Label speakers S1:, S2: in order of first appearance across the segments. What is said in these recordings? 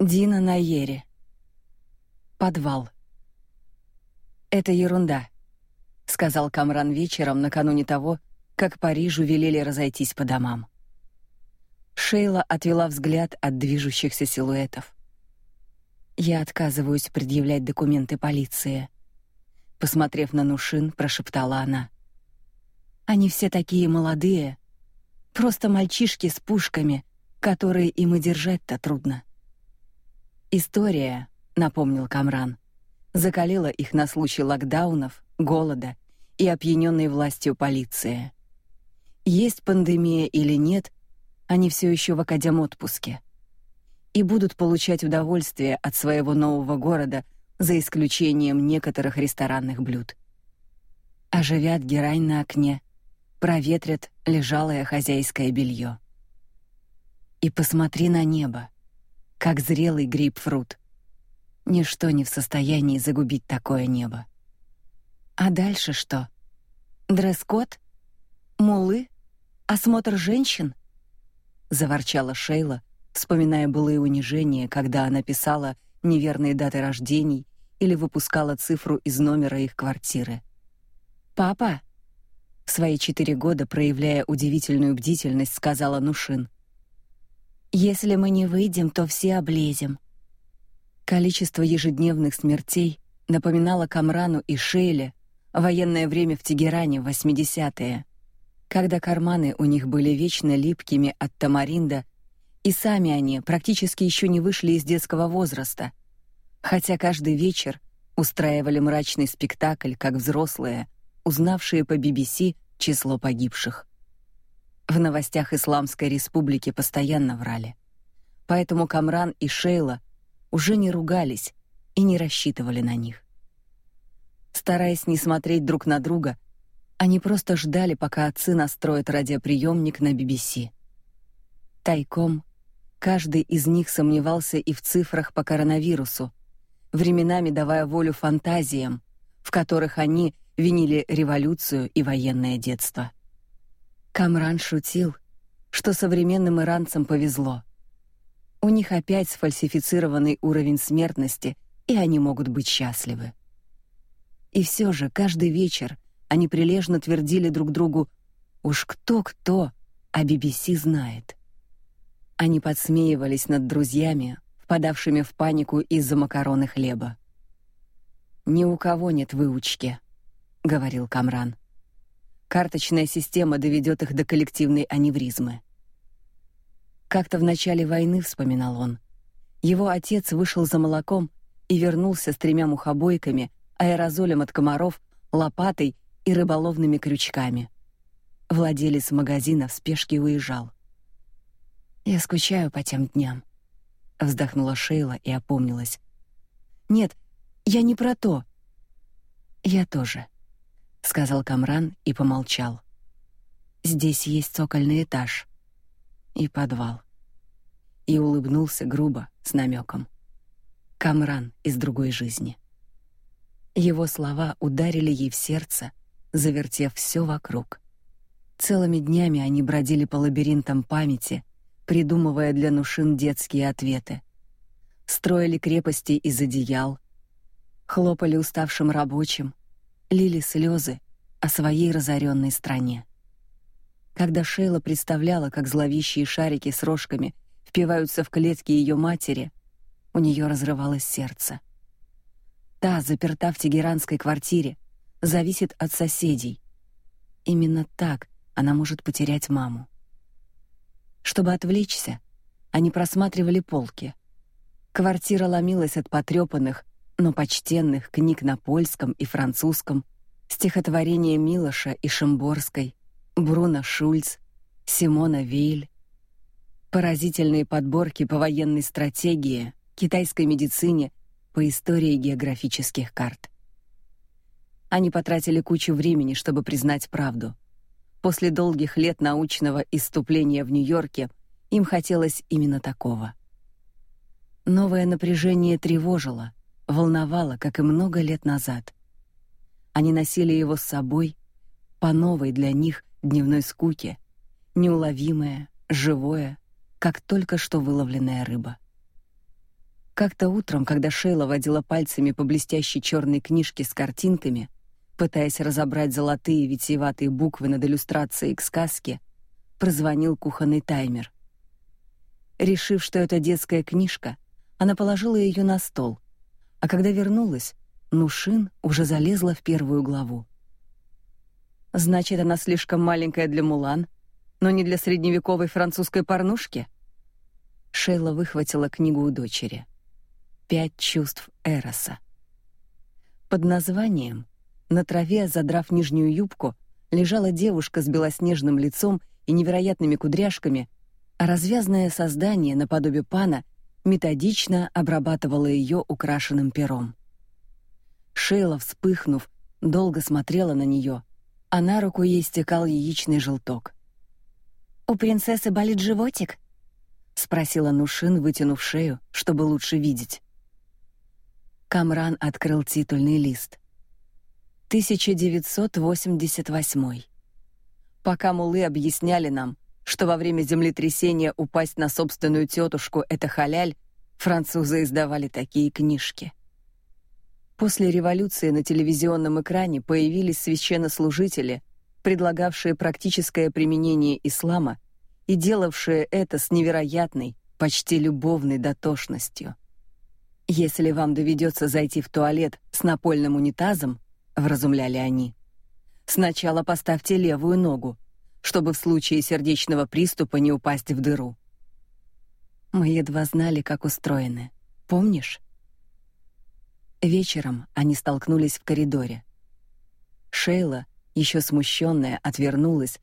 S1: Дина Найери. Подвал. Это ерунда, сказал Камран вечером накануне того, как Парижу велели разойтись по домам. Шейла отвела взгляд от движущихся силуэтов. Я отказываюсь предъявлять документы полиции, посмотрев на Нушин, прошептала она. Они все такие молодые, просто мальчишки с пушками, которые им и держать-то трудно. История, напомнил Камран, закалила их на случай локдаунов, голода и опьяненной властью полиции. Есть пандемия или нет, они все еще в академ-отпуске и будут получать удовольствие от своего нового города, за исключением некоторых ресторанных блюд. Оживят герань на окне, проветрят лежалое хозяйское белье. И посмотри на небо, как зрелый грейпфрут. Ничто не в состоянии загубить такое небо. А дальше что? Дресс-код? Мулы? Осмотр женщин? заворчала Шейла, вспоминая былые унижения, когда она писала неверные даты рождений или выпускала цифру из номера их квартиры. Папа, в свои четыре года проявляя удивительную бдительность, сказала Нушин: "Если мы не выйдем, то все облезем". Количество ежедневных смертей напоминало Камрану и Шейле военное время в Тегеране в 80-е, когда карманы у них были вечно липкими от тамаринда, и сами они практически еще не вышли из детского возраста, хотя каждый вечер устраивали мрачный спектакль, как взрослые, узнавшие по BBC число погибших. В новостях Исламской республики постоянно врали. Поэтому Камран и Шейла уже не ругались и не рассчитывали на них. Стараясь не смотреть друг на друга, они просто ждали, пока отцы настроят радиоприемник на BBC. Тайком каждый из них сомневался и в цифрах по коронавирусу, временами давая волю фантазиям, в которых они винили революцию и военное детство. Камран шутил, что современным иранцам повезло. У них опять сфальсифицированный уровень смертности, и они могут быть счастливы. И все же каждый вечер они прилежно твердили друг другу: "Уж кто-кто, а BBC знает". Они подсмеивались над друзьями, впадавшими в панику из-за макарон хлеба. Ни у кого нет выучки, говорил Камран. Карточная система доведет их до коллективной аневризмы. Как-то в начале войны, вспоминал он, его отец вышел за молоком и вернулся с тремя мухобойками, аэрозолем от комаров, лопатой и рыболовными крючками. Владелец магазина в спешке уезжал. Я скучаю по тем дням, вздохнула Шейла и опомнилась. Нет, я не про то. Я тоже, сказал Камран и помолчал. Здесь есть цокольный этаж и подвал. И улыбнулся грубо, с намеком. Камран из другой жизни. Его слова ударили ей в сердце, завертев все вокруг. Целыми днями они бродили по лабиринтам памяти, придумывая для Нушин детские ответы. Строили крепости из одеял, хлопали уставшим рабочим, лили слезы о своей разоренной стране. Когда Шейла представляла, как зловещие шарики с рожками впиваются в клетки ее матери, у нее разрывалось сердце. Та, заперта в тегеранской квартире, зависит от соседей. Именно так она может потерять маму. Чтобы отвлечься, они просматривали полки. Квартира ломилась от потрепанных, но почтенных книг на польском и французском, стихотворения Милоша и Шимборской, Бруно Шульц, Симона Вейль, поразительные подборки по военной стратегии, китайской медицине, по истории географических карт. Они потратили кучу времени, чтобы признать правду. После долгих лет научного исступления в Нью-Йорке им хотелось именно такого. Новое напряжение тревожило, волновало, как и много лет назад. Они носили его с собой по новой для них дневной скуке, неуловимое, живое, как только что выловленная рыба. Как-то утром, когда Шейла водила пальцами по блестящей черной книжке с картинками, пытаясь разобрать золотые витиеватые буквы над иллюстрацией к сказке, прозвонил кухонный таймер. Решив, что это детская книжка, она положила ее на стол, а когда вернулась, Нушин уже залезла в первую главу. Значит, она слишком маленькая для Мулан, но не для средневековой французской порнушки. Шейла выхватила книгу у дочери. Пять чувств Эроса. Под названием на траве, задрав нижнюю юбку, лежала девушка с белоснежным лицом и невероятными кудряшками, а развязное создание наподобие пана методично обрабатывало ее украшенным пером. Шейла, вспыхнув, долго смотрела на нее, а на руку ей стекал яичный желток. У принцессы болит животик? спросила Нушин, вытянув шею, чтобы лучше видеть. Камран открыл титульный лист. 1988. Пока мулы объясняли нам, что во время землетрясения упасть на собственную тетушку это халяль, французы издавали такие книжки. После революции на телевизионном экране появились священнослужители, предлагавшие практическое применение ислама и делавшие это с невероятной, почти любовной дотошностью. Если вам доведется зайти в туалет с напольным унитазом, вразумляли они, сначала поставьте левую ногу, чтобы в случае сердечного приступа не упасть в дыру. Мы едва знали, как устроены. Помнишь? Вечером они столкнулись в коридоре. Шейла, еще смущенная, отвернулась,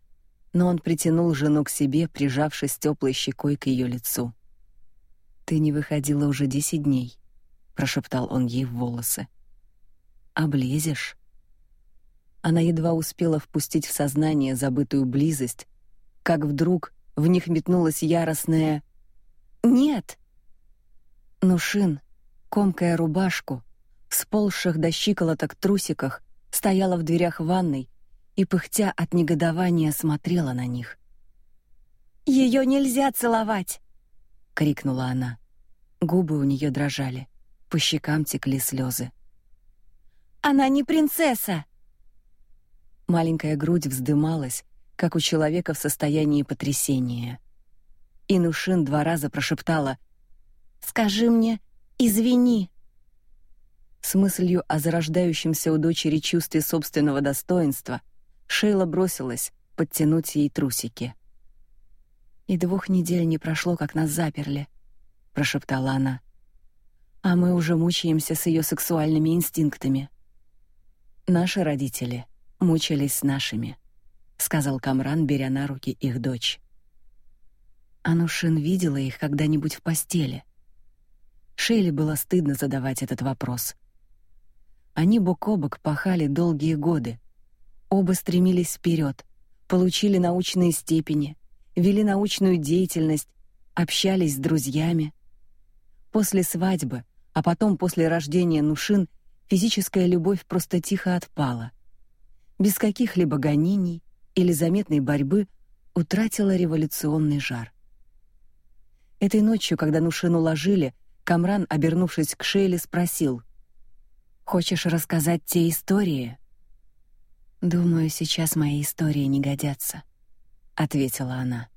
S1: но он притянул жену к себе, прижавшись теплой щекой к ее лицу. Ты не выходила уже десять дней прошептал он ей в волосы. Облезешь. Она едва успела впустить в сознание забытую близость, как вдруг в них метнулась яростная «Нет!». Нушин, комкая рубашку, в сползших до щиколоток трусиках, стояла в дверях ванной и, пыхтя от негодования, смотрела на них. «Ее нельзя целовать!» — крикнула она. Губы у нее дрожали. По щекам текли слезы. Она не принцесса. Маленькая грудь вздымалась, как у человека в состоянии потрясения. Инушин два раза прошептала: "Скажи мне, извини". С мыслью о зарождающемся у дочери чувстве собственного достоинства Шейла бросилась подтянуть ей трусики. И двух недель не прошло, как нас заперли, прошептала она а мы уже мучаемся с ее сексуальными инстинктами. Наши родители мучились с нашими, сказал Камран, беря на руки их дочь. Анушин видела их когда-нибудь в постели. Шейли было стыдно задавать этот вопрос. Они бок о бок пахали долгие годы. Оба стремились вперед, получили научные степени, вели научную деятельность, общались с друзьями. После свадьбы а потом после рождения Нушин физическая любовь просто тихо отпала. Без каких-либо гонений или заметной борьбы утратила революционный жар. Этой ночью, когда Нушин уложили, Камран, обернувшись к Шейле, спросил: "Хочешь рассказать те истории?" "Думаю, сейчас мои истории не годятся", ответила она.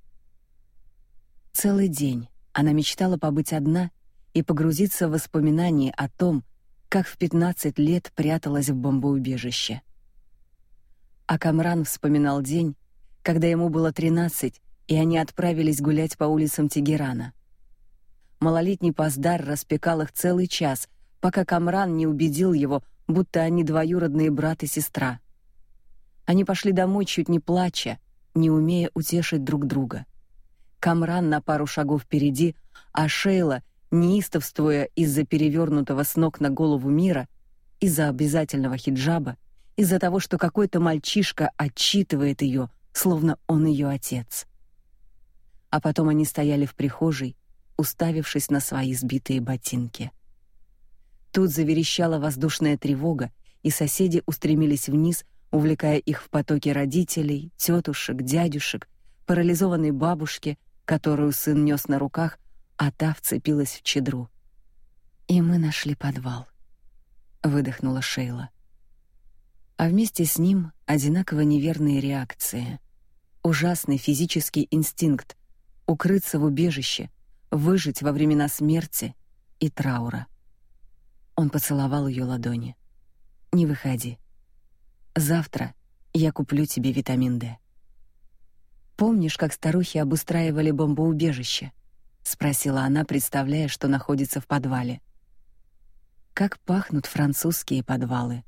S1: Целый день она мечтала побыть одна и погрузиться в воспоминания о том, как в 15 лет пряталась в бомбоубежище. А Камран вспоминал день, когда ему было 13, и они отправились гулять по улицам Тегерана. Малолетний Паздар распекал их целый час, пока Камран не убедил его, будто они двоюродные брат и сестра. Они пошли домой чуть не плача, не умея утешить друг друга. Камран на пару шагов впереди, а Шейла неистовствуя из-за перевернутого с ног на голову мира, из-за обязательного хиджаба, из-за того, что какой-то мальчишка отчитывает ее, словно он ее отец. А потом они стояли в прихожей, уставившись на свои сбитые ботинки. Тут заверещала воздушная тревога, и соседи устремились вниз, увлекая их в потоки родителей, тетушек, дядюшек, парализованной бабушки, которую сын нес на руках, а та вцепилась в чедру. И мы нашли подвал. Выдохнула Шейла. А вместе с ним одинаково неверные реакции. Ужасный физический инстинкт укрыться в убежище, выжить во времена смерти и траура. Он поцеловал ее ладони. Не выходи. Завтра я куплю тебе витамин D. Помнишь, как старухи обустраивали бомбоубежище? спросила она, представляя, что находится в подвале. Как пахнут французские подвалы.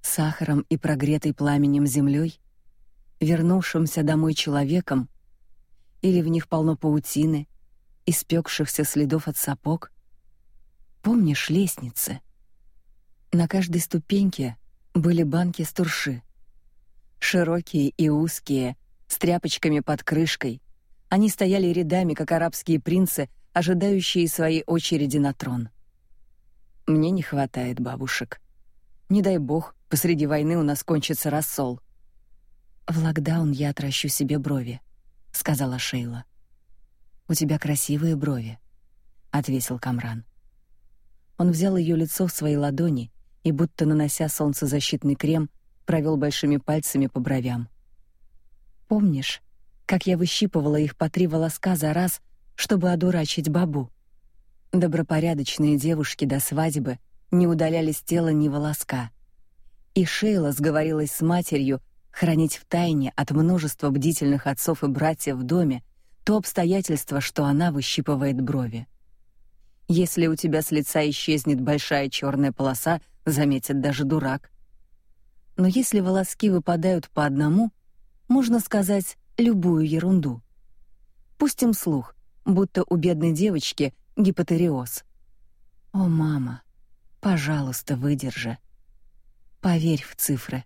S1: Сахаром и прогретой пламенем землей, вернувшимся домой человеком, или в них полно паутины, испекшихся следов от сапог. Помнишь лестницы? На каждой ступеньке были банки с турши. Широкие и узкие, с тряпочками под крышкой. Они стояли рядами, как арабские принцы, ожидающие своей очереди на трон. Мне не хватает бабушек. Не дай бог, посреди войны у нас кончится рассол. В локдаун я отращу себе брови, сказала Шейла. У тебя красивые брови, ответил Камран. Он взял ее лицо в свои ладони и будто нанося солнцезащитный крем, провел большими пальцами по бровям. Помнишь, как я выщипывала их по три волоска за раз, чтобы одурачить бабу? Добропорядочные девушки до свадьбы не удаляли с тела ни волоска. И Шейла сговорилась с матерью хранить в тайне от множества бдительных отцов и братьев в доме то обстоятельство, что она выщипывает брови. Если у тебя с лица исчезнет большая черная полоса, заметит даже дурак. Но если волоски выпадают по одному, можно сказать любую ерунду. Пустим слух, будто у бедной девочки гипотериоз. О, мама, пожалуйста, выдержи. Поверь в цифры.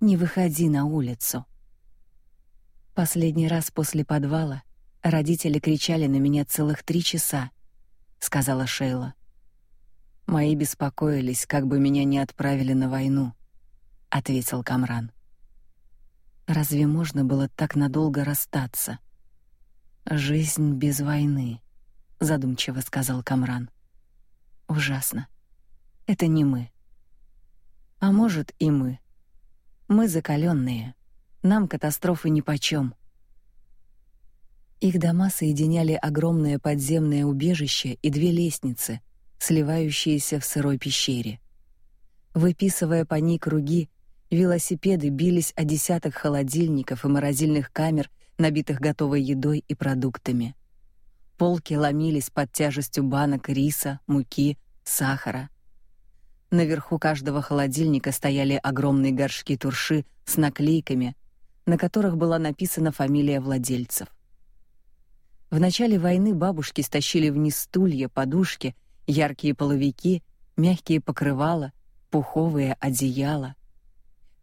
S1: Не выходи на улицу. Последний раз после подвала родители кричали на меня целых три часа, сказала Шейла. Мои беспокоились, как бы меня не отправили на войну, ответил Камран. Разве можно было так надолго расстаться? Жизнь без войны, задумчиво сказал Камран. Ужасно. Это не мы. А может, и мы. Мы закаленные. Нам катастрофы нипочем. Их дома соединяли огромное подземное убежище и две лестницы, сливающиеся в сырой пещере. Выписывая по ней круги, велосипеды бились о десяток холодильников и морозильных камер, набитых готовой едой и продуктами. Полки ломились под тяжестью банок риса, муки, сахара. Наверху каждого холодильника стояли огромные горшки турши с наклейками, на которых была написана фамилия владельцев. В начале войны бабушки стащили вниз стулья, подушки, яркие половики, мягкие покрывала, пуховые одеяла.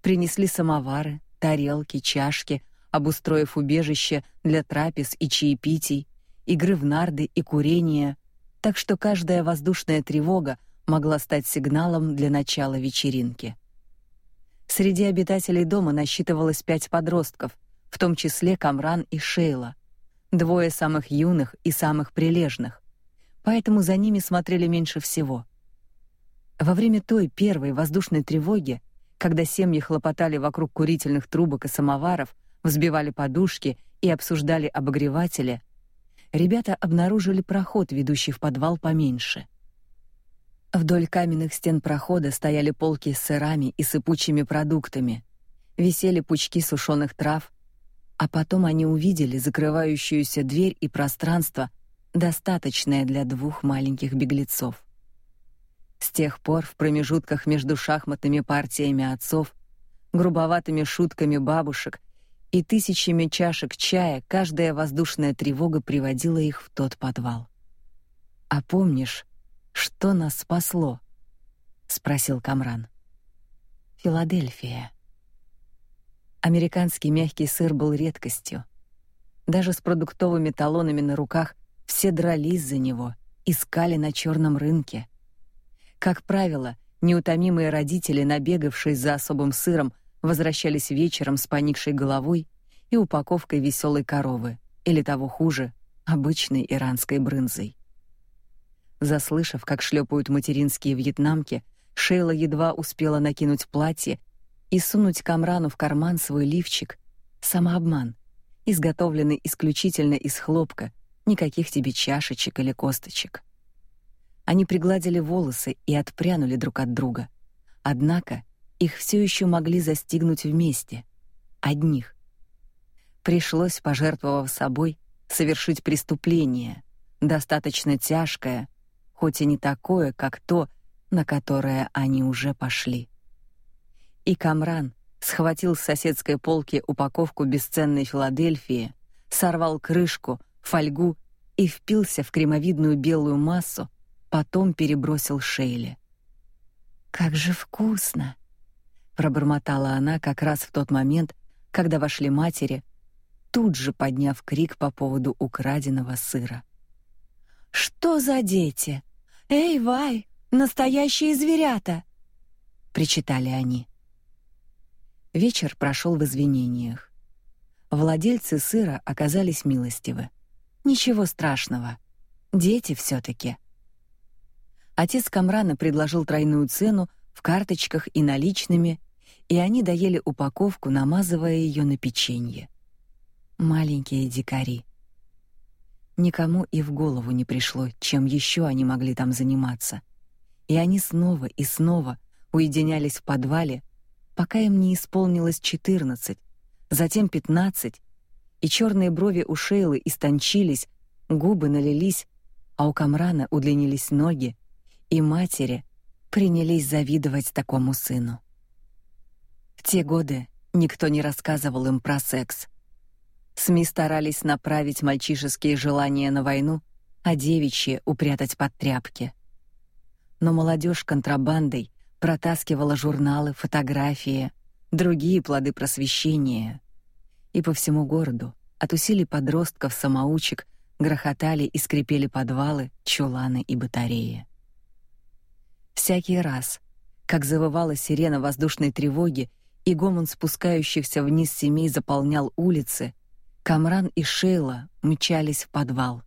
S1: Принесли самовары, тарелки, чашки, обустроив убежище для трапез и чаепитий, игры в нарды и курения, так что каждая воздушная тревога могла стать сигналом для начала вечеринки. Среди обитателей дома насчитывалось пять подростков, в том числе Камран и Шейла, двое самых юных и самых прилежных, поэтому за ними смотрели меньше всего. Во время той первой воздушной тревоги, когда семьи хлопотали вокруг курительных трубок и самоваров, взбивали подушки и обсуждали обогреватели, ребята обнаружили проход, ведущий в подвал поменьше. Вдоль каменных стен прохода стояли полки с сырами и сыпучими продуктами, висели пучки сушеных трав, а потом они увидели закрывающуюся дверь и пространство, достаточное для двух маленьких беглецов. С тех пор в промежутках между шахматными партиями отцов, грубоватыми шутками бабушек и тысячами чашек чая каждая воздушная тревога приводила их в тот подвал. А помнишь, что нас спасло? спросил Камран. Филадельфия. Американский мягкий сыр был редкостью. Даже с продуктовыми талонами на руках все дрались за него, искали на черном рынке. Как правило, неутомимые родители, набегавшие за особым сыром, возвращались вечером с поникшей головой и упаковкой веселой коровы, или того хуже, обычной иранской брынзой. Заслышав, как шлепают материнские вьетнамки, Шейла едва успела накинуть платье и сунуть Камрану в карман свой лифчик. Самообман, изготовленный исключительно из хлопка, никаких тебе чашечек или косточек. Они пригладили волосы и отпрянули друг от друга. Однако их все еще могли застигнуть вместе, одних. Пришлось, пожертвовав собой, совершить преступление, достаточно тяжкое, хоть и не такое, как то, на которое они уже пошли. И Камран схватил с соседской полки упаковку бесценной Филадельфии, сорвал крышку, фольгу и впился в кремовидную белую массу, потом перебросил Шейле. Как же вкусно, пробормотала она как раз в тот момент, когда вошли матери, тут же подняв крик по поводу украденного сыра. Что за дети? Эй, Вай, настоящие зверята, причитали они. Вечер прошел в извинениях. Владельцы сыра оказались милостивы. Ничего страшного. Дети все таки Отец Камрана предложил тройную цену в карточках и наличными, и они доели упаковку, намазывая ее на печенье. Маленькие дикари. Никому и в голову не пришло, чем еще они могли там заниматься. И они снова и снова уединялись в подвале, пока им не исполнилось четырнадцать, затем пятнадцать, и черные брови у Шейлы истончились, губы налились, а у Камрана удлинились ноги, и матери принялись завидовать такому сыну. В те годы никто не рассказывал им про секс. СМИ старались направить мальчишеские желания на войну, а девичьи упрятать под тряпки. Но молодежь контрабандой протаскивала журналы, фотографии, другие плоды просвещения. И по всему городу от усилий подростков-самоучек грохотали и скрипели подвалы, чуланы и батареи. Всякий раз, как завывала сирена воздушной тревоги и гомон спускающихся вниз семей заполнял улицы, Камран и Шейла мчались в подвал.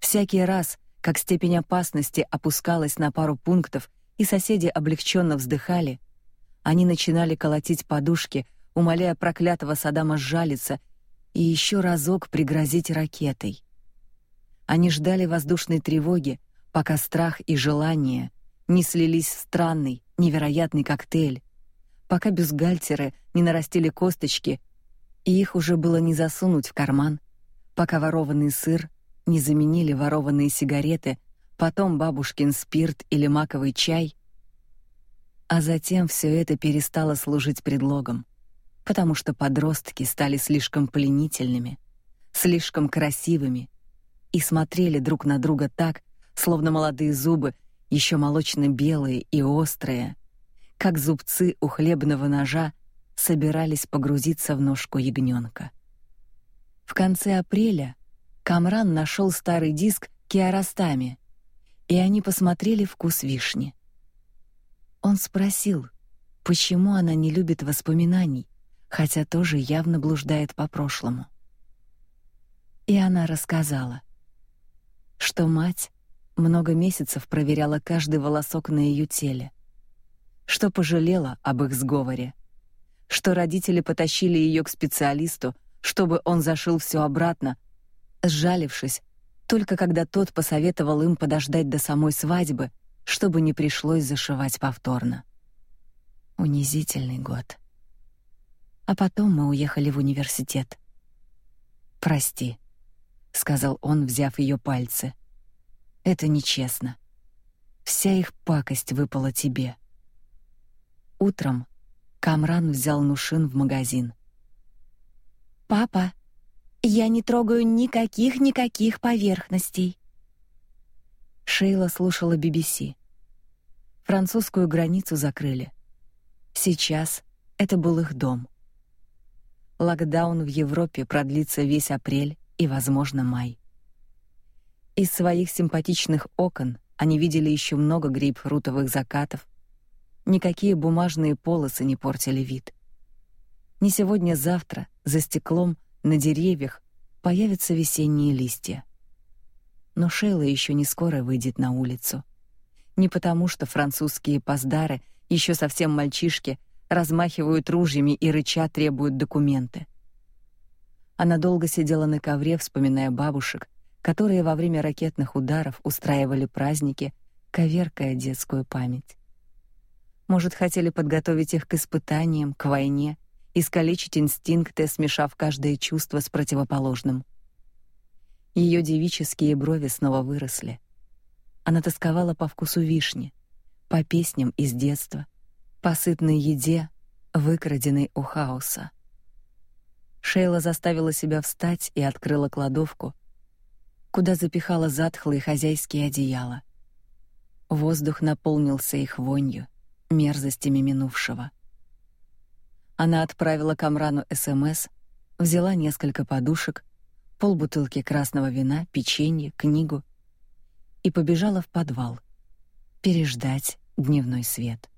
S1: Всякий раз, как степень опасности опускалась на пару пунктов, и соседи облегченно вздыхали, они начинали колотить подушки, умоляя проклятого Саддама сжалиться и еще разок пригрозить ракетой. Они ждали воздушной тревоги, пока страх и желание не слились в странный, невероятный коктейль, пока бюстгальтеры не нарастили косточки, и их уже было не засунуть в карман, пока ворованный сыр не заменили ворованные сигареты, потом бабушкин спирт или маковый чай, а затем все это перестало служить предлогом, потому что подростки стали слишком пленительными, слишком красивыми и смотрели друг на друга так, словно молодые зубы, еще молочно-белые и острые, как зубцы у хлебного ножа, собирались погрузиться в ножку ягненка. В конце апреля Камран нашел старый диск Киаростами, и они посмотрели вкус вишни. Он спросил, почему она не любит воспоминаний, хотя тоже явно блуждает по прошлому. И она рассказала, что мать много месяцев проверяла каждый волосок на ее теле, что пожалела об их сговоре, что родители потащили ее к специалисту, чтобы он зашил все обратно, сжалившись, только когда тот посоветовал им подождать до самой свадьбы, чтобы не пришлось зашивать повторно. Унизительный год. А потом мы уехали в университет. Прости, сказал он, взяв ее пальцы. Это нечестно. Вся их пакость выпала тебе. Утром Камран взял Нушин в магазин. Папа, я не трогаю никаких никаких поверхностей. Шейла слушала BBC. Французскую границу закрыли. Сейчас это был их дом. Локдаун в Европе продлится весь апрель и, возможно, май. Из своих симпатичных окон они видели еще много грейпфрутовых закатов. Никакие бумажные полосы не портили вид. Не сегодня-завтра за стеклом на деревьях появятся весенние листья. Но Шейла еще не скоро выйдет на улицу. Не потому, что французские паздары, еще совсем мальчишки, размахивают ружьями и рыча требуют документы. Она долго сидела на ковре, вспоминая бабушек, которые во время ракетных ударов устраивали праздники, коверкая детскую память. Может, хотели подготовить их к испытаниям, к войне, искалечить инстинкты, смешав каждое чувство с противоположным. Ее девические брови снова выросли. Она тосковала по вкусу вишни, по песням из детства, по сытной еде, выкраденной у хаоса. Шейла заставила себя встать и открыла кладовку, куда запихала затхлые хозяйские одеяла. Воздух наполнился их вонью, мерзостями минувшего. Она отправила Камрану СМС, взяла несколько подушек, полбутылки красного вина, печенье, книгу и побежала в подвал переждать дневной свет.